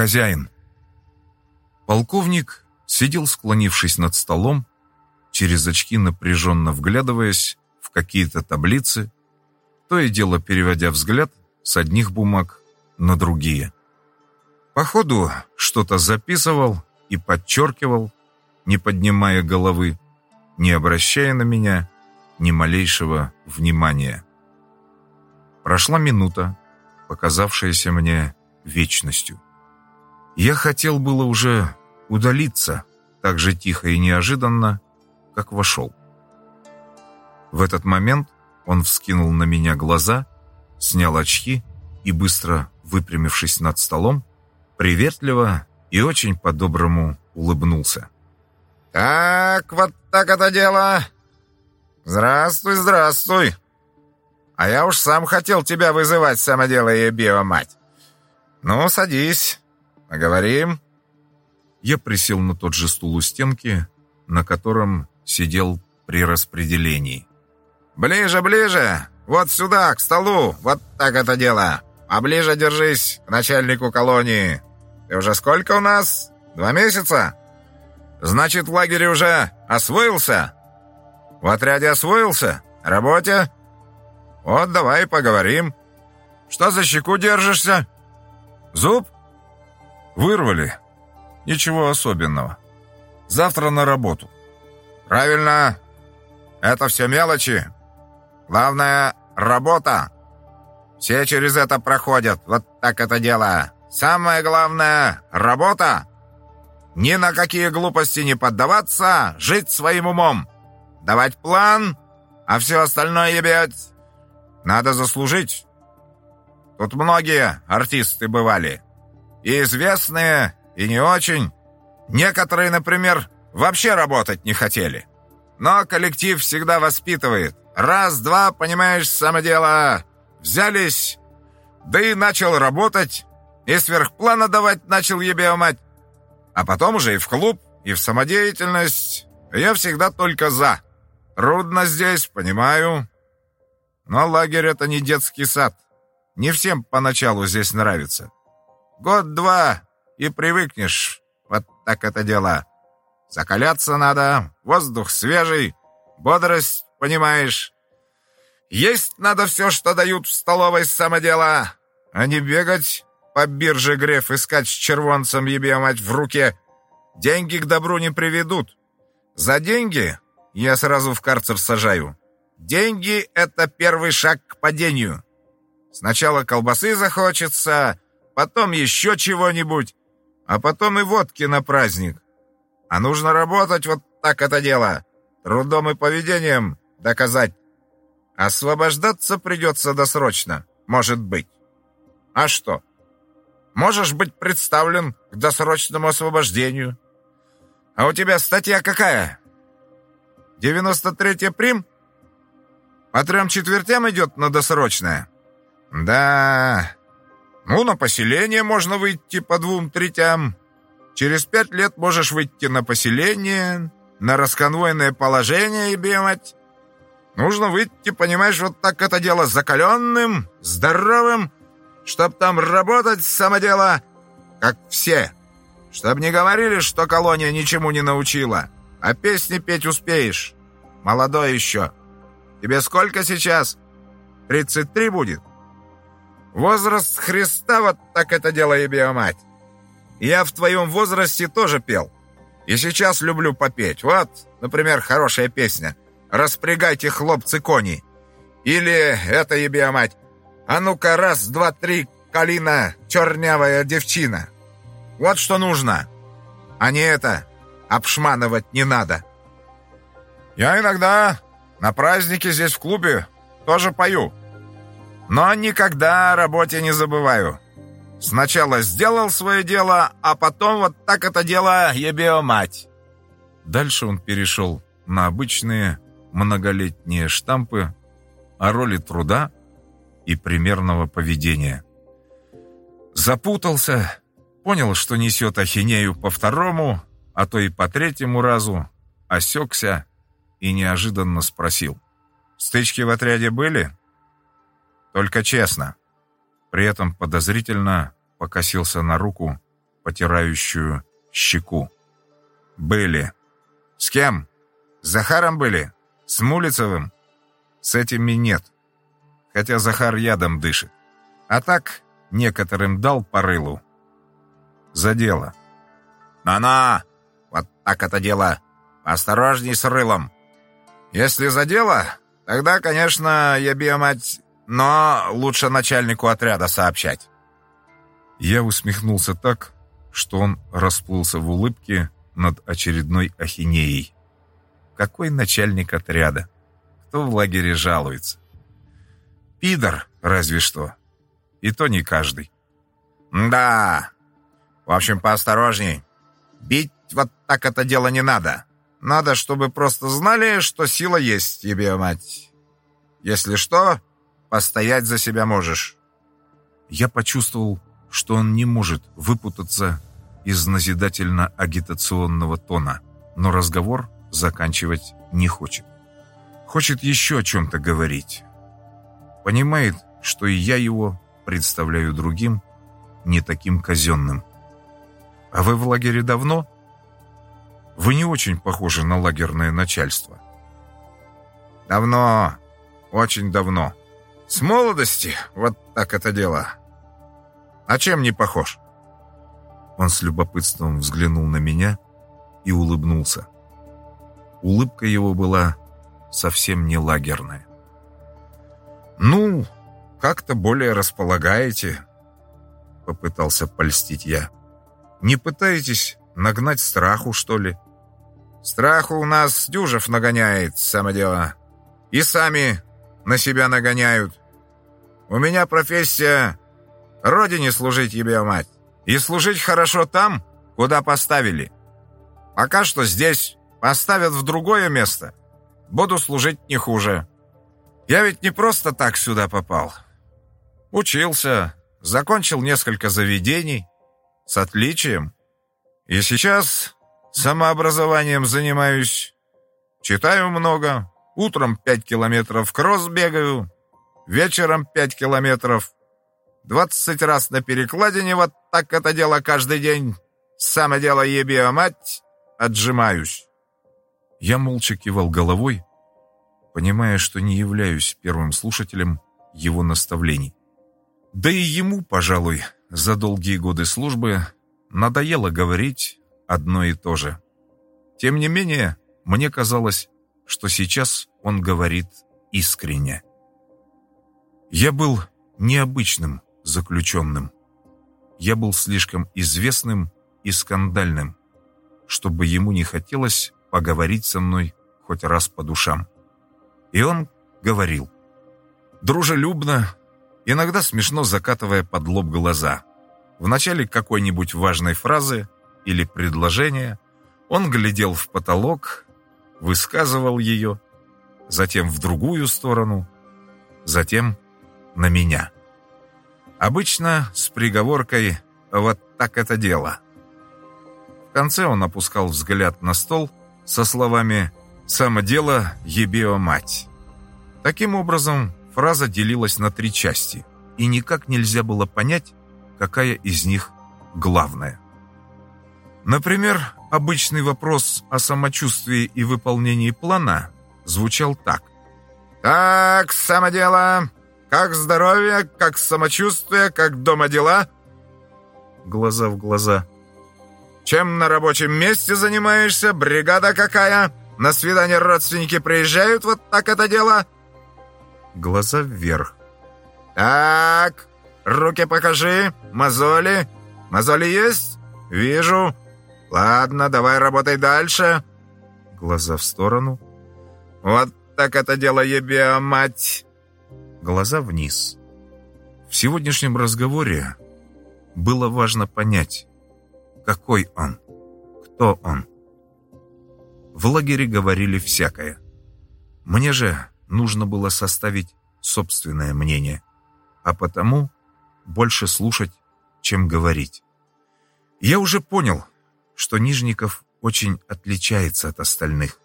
хозяин!» Полковник сидел, склонившись над столом, через очки напряженно вглядываясь в какие-то таблицы, то и дело переводя взгляд с одних бумаг на другие. Походу, что-то записывал и подчеркивал, не поднимая головы, не обращая на меня ни малейшего внимания. Прошла минута, показавшаяся мне вечностью. Я хотел было уже удалиться так же тихо и неожиданно, как вошел. В этот момент он вскинул на меня глаза, снял очки и, быстро выпрямившись над столом, приветливо и очень по-доброму улыбнулся. «Так, вот так это дело. Здравствуй, здравствуй. А я уж сам хотел тебя вызывать, самоделая биомать. Ну, садись, поговорим». Я присел на тот же стул у стенки, на котором сидел при распределении. «Ближе, ближе! Вот сюда, к столу! Вот так это дело! А ближе держись к начальнику колонии! Ты уже сколько у нас? Два месяца? Значит, в лагере уже освоился? В отряде освоился? Работе? Вот давай поговорим. Что за щеку держишься? Зуб? Вырвали. Ничего особенного. Завтра на работу. Правильно. Это все мелочи. Главное — работа. Все через это проходят. Вот так это дело. Самое главное — работа. Ни на какие глупости не поддаваться, жить своим умом. Давать план, а все остальное ебать. Надо заслужить. Тут многие артисты бывали. И известные, и не очень. Некоторые, например, вообще работать не хотели. Но коллектив всегда воспитывает. Раз-два, понимаешь, само дело. Взялись, да и начал работать. И сверхплана давать начал ебе мать. А потом уже и в клуб, и в самодеятельность. Я всегда только за. Трудно здесь, понимаю. Но лагерь — это не детский сад. Не всем поначалу здесь нравится. Год-два, и привыкнешь. Вот так это дело. Закаляться надо, воздух свежий, бодрость, понимаешь. Есть надо все, что дают в столовой самодела, а не бегать по бирже греф искать с червонцем ебе мать в руке. Деньги к добру не приведут. За деньги я сразу в карцер сажаю. Деньги — это первый шаг к падению. Сначала колбасы захочется, потом еще чего-нибудь, а потом и водки на праздник. А нужно работать вот так это дело. Трудом и поведением доказать. Освобождаться придется досрочно, может быть. А что? Можешь быть представлен к досрочному освобождению. А у тебя статья какая? 93-я прим? По трем четвертям идет на досрочное? Да. Ну, на поселение можно выйти по двум третям. Через пять лет можешь выйти на поселение, на расконвойное положение и бемать. Нужно выйти, понимаешь, вот так это дело закаленным, здоровым, чтоб там работать самодело, как все. Чтоб не говорили, что колония ничему не научила, а песни петь успеешь. Молодой еще. Тебе сколько сейчас? 33 будет? Возраст Христа вот так это дело и мать. Я в твоем возрасте тоже пел. И сейчас люблю попеть. Вот, например, хорошая песня. «Распрягайте, хлопцы, кони». Или это ебе мать. «А ну-ка, раз, два, три, калина, чернявая девчина». Вот что нужно. А не это. Обшманывать не надо. Я иногда на празднике здесь в клубе тоже пою. Но никогда о работе не забываю. Сначала сделал свое дело, а потом вот так это дело ебео мать. Дальше он перешел на обычные многолетние штампы о роли труда и примерного поведения. Запутался, понял, что несет ахинею по второму, а то и по третьему разу, осекся и неожиданно спросил. «Стычки в отряде были?» «Только честно». При этом подозрительно покосился на руку, потирающую щеку. «Были. С кем? С Захаром были? С Мулицевым?» «С этими нет. Хотя Захар ядом дышит. А так некоторым дал по рылу. За дело». «На-на! Вот так это дело. Осторожней с рылом. Если за дело, тогда, конечно, я биомать, но лучше начальнику отряда сообщать». Я усмехнулся так, что он расплылся в улыбке над очередной ахинеей. Какой начальник отряда? Кто в лагере жалуется? Пидор, разве что. И то не каждый. «Да. В общем, поосторожней. Бить вот так это дело не надо. Надо, чтобы просто знали, что сила есть тебе, мать. Если что, постоять за себя можешь». Я почувствовал, что он не может выпутаться из назидательно-агитационного тона, но разговор заканчивать не хочет. Хочет еще о чем-то говорить. Понимает, что и я его представляю другим, не таким казенным. А вы в лагере давно? Вы не очень похожи на лагерное начальство. Давно, очень давно. С молодости вот так это дело. А чем не похож? Он с любопытством взглянул на меня и улыбнулся. Улыбка его была совсем не лагерная. «Ну, как-то более располагаете», — попытался польстить я. «Не пытаетесь нагнать страху, что ли?» «Страху у нас Дюжев нагоняет, само дело. И сами на себя нагоняют. У меня профессия Родине служить, ебе мать. И служить хорошо там, куда поставили. Пока что здесь поставят в другое место. Буду служить не хуже. Я ведь не просто так сюда попал. Учился, закончил несколько заведений с отличием. И сейчас самообразованием занимаюсь. Читаю много. Утром пять километров кросс бегаю. Вечером пять километров. Двадцать раз на перекладине вот так это дело каждый день. Самое дело ебе мать, отжимаюсь. Я молча кивал головой, понимая, что не являюсь первым слушателем его наставлений. Да и ему, пожалуй, за долгие годы службы надоело говорить одно и то же. Тем не менее, мне казалось, что сейчас он говорит искренне. Я был необычным заключенным. Я был слишком известным и скандальным, чтобы ему не хотелось поговорить со мной хоть раз по душам. И он говорил. Дружелюбно, иногда смешно закатывая под лоб глаза. В начале какой-нибудь важной фразы или предложения он глядел в потолок, высказывал ее, затем в другую сторону, затем на меня. Обычно с приговоркой «вот так это дело». В конце он опускал взгляд на стол со словами «само дело, ебео мать». Таким образом, фраза делилась на три части, и никак нельзя было понять, какая из них главная. Например, обычный вопрос о самочувствии и выполнении плана звучал так. «Так, само дело, как здоровье, как самочувствие, как дома дела?» Глаза в глаза. «Чем на рабочем месте занимаешься? Бригада какая? На свидание родственники приезжают? Вот так это дело?» Глаза вверх. «Так, руки покажи. Мозоли. Мозоли есть? Вижу. Ладно, давай работай дальше». Глаза в сторону. «Вот так это дело, ебе, мать!» Глаза вниз. В сегодняшнем разговоре было важно понять, какой он, кто он. В лагере говорили всякое. Мне же нужно было составить собственное мнение, а потому больше слушать, чем говорить. Я уже понял, что Нижников очень отличается от остальных.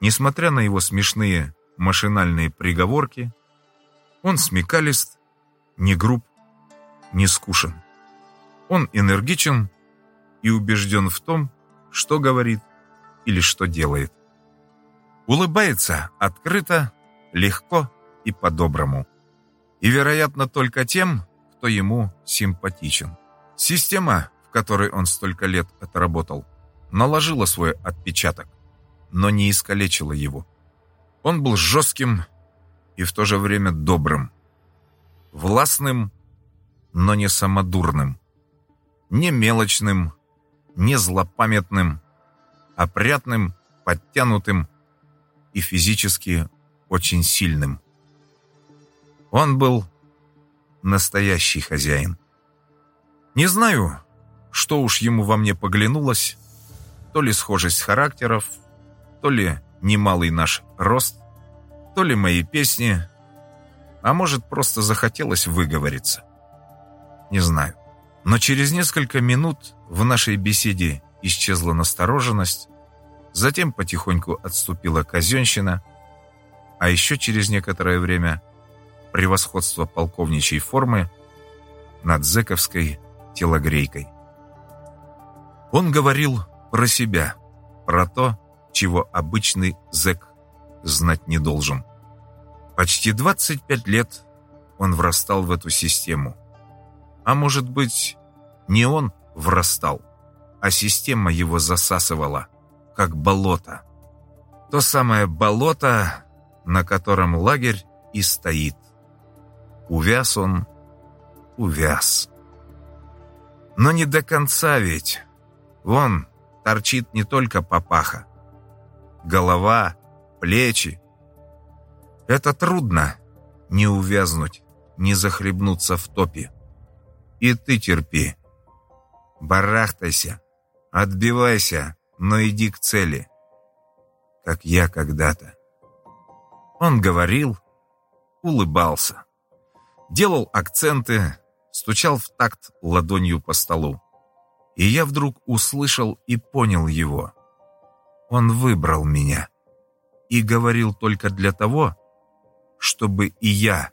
Несмотря на его смешные машинальные приговорки, он смекалист, не груб, не скушен. Он энергичен и убежден в том, что говорит или что делает. Улыбается открыто, легко и по-доброму. И, вероятно, только тем, кто ему симпатичен. Система, в которой он столько лет отработал, наложила свой отпечаток, но не искалечила его. Он был жестким и в то же время добрым, властным, но не самодурным, не мелочным, не злопамятным, опрятным, подтянутым и физически очень сильным. Он был настоящий хозяин. Не знаю, что уж ему во мне поглянулось, то ли схожесть характеров, то ли немалый наш рост, то ли мои песни, а может, просто захотелось выговориться. Не знаю. Но через несколько минут в нашей беседе исчезла настороженность, затем потихоньку отступила казенщина, а еще через некоторое время превосходство полковничьей формы над зэковской телогрейкой. Он говорил про себя, про то, чего обычный зэк знать не должен. Почти 25 лет он врастал в эту систему. А может быть, не он врастал, а система его засасывала, как болото. То самое болото, на котором лагерь и стоит. Увяз он, увяз. Но не до конца ведь. Вон торчит не только папаха. Голова, плечи. Это трудно не увязнуть, не захлебнуться в топе. И ты терпи. Барахтайся, отбивайся, но иди к цели. Как я когда-то. Он говорил, улыбался делал акценты, стучал в такт ладонью по столу. И я вдруг услышал и понял его. Он выбрал меня и говорил только для того, чтобы и я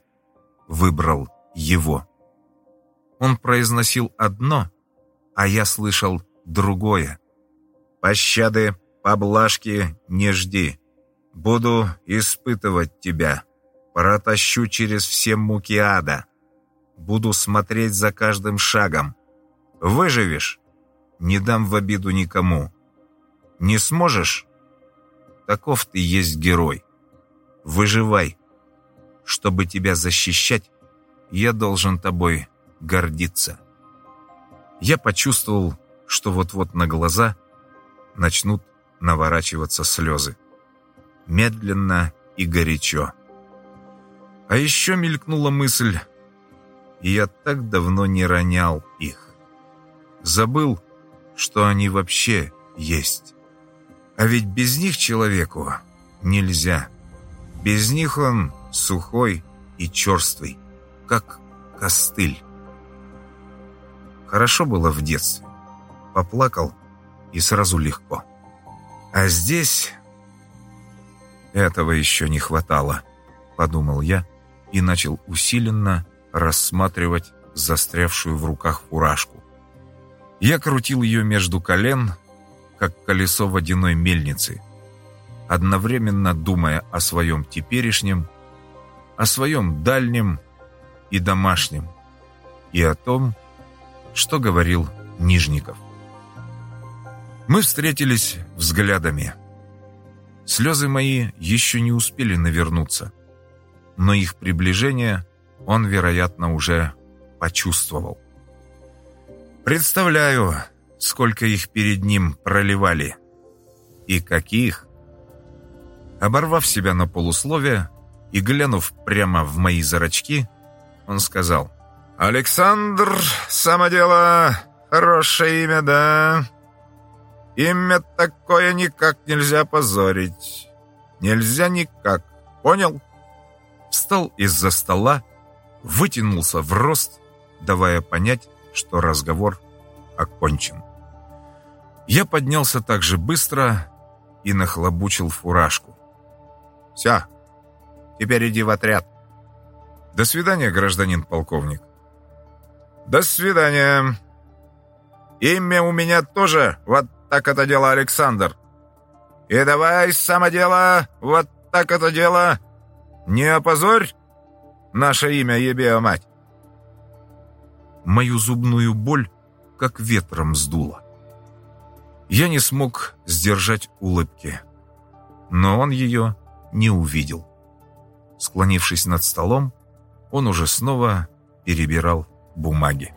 выбрал его. Он произносил одно, а я слышал другое. «Пощады, поблажки не жди. Буду испытывать тебя». Протащу через все муки ада. Буду смотреть за каждым шагом. Выживешь? Не дам в обиду никому. Не сможешь? Таков ты есть герой. Выживай. Чтобы тебя защищать, я должен тобой гордиться. Я почувствовал, что вот-вот на глаза начнут наворачиваться слезы. Медленно и горячо. А еще мелькнула мысль, и я так давно не ронял их. Забыл, что они вообще есть. А ведь без них человеку нельзя. Без них он сухой и черствый, как костыль. Хорошо было в детстве. Поплакал, и сразу легко. А здесь этого еще не хватало, подумал я, и начал усиленно рассматривать застрявшую в руках фуражку. Я крутил ее между колен, как колесо водяной мельницы, одновременно думая о своем теперешнем, о своем дальнем и домашнем, и о том, что говорил Нижников. Мы встретились взглядами. Слезы мои еще не успели навернуться но их приближение он, вероятно, уже почувствовал. Представляю, сколько их перед ним проливали. И каких. Оборвав себя на полусловие и глянув прямо в мои зрачки, он сказал, «Александр, самодело, хорошее имя, да? Имя такое никак нельзя позорить. Нельзя никак, понял?» встал из-за стола, вытянулся в рост, давая понять, что разговор окончен. Я поднялся так же быстро и нахлобучил фуражку. «Все, теперь иди в отряд». «До свидания, гражданин полковник». «До свидания». Имя у меня тоже вот так это дело, Александр. И давай, само дело, вот так это дело. Не опозорь наше имя, ебея мать. Мою зубную боль как ветром сдуло. Я не смог сдержать улыбки, но он ее не увидел. Склонившись над столом, он уже снова перебирал бумаги.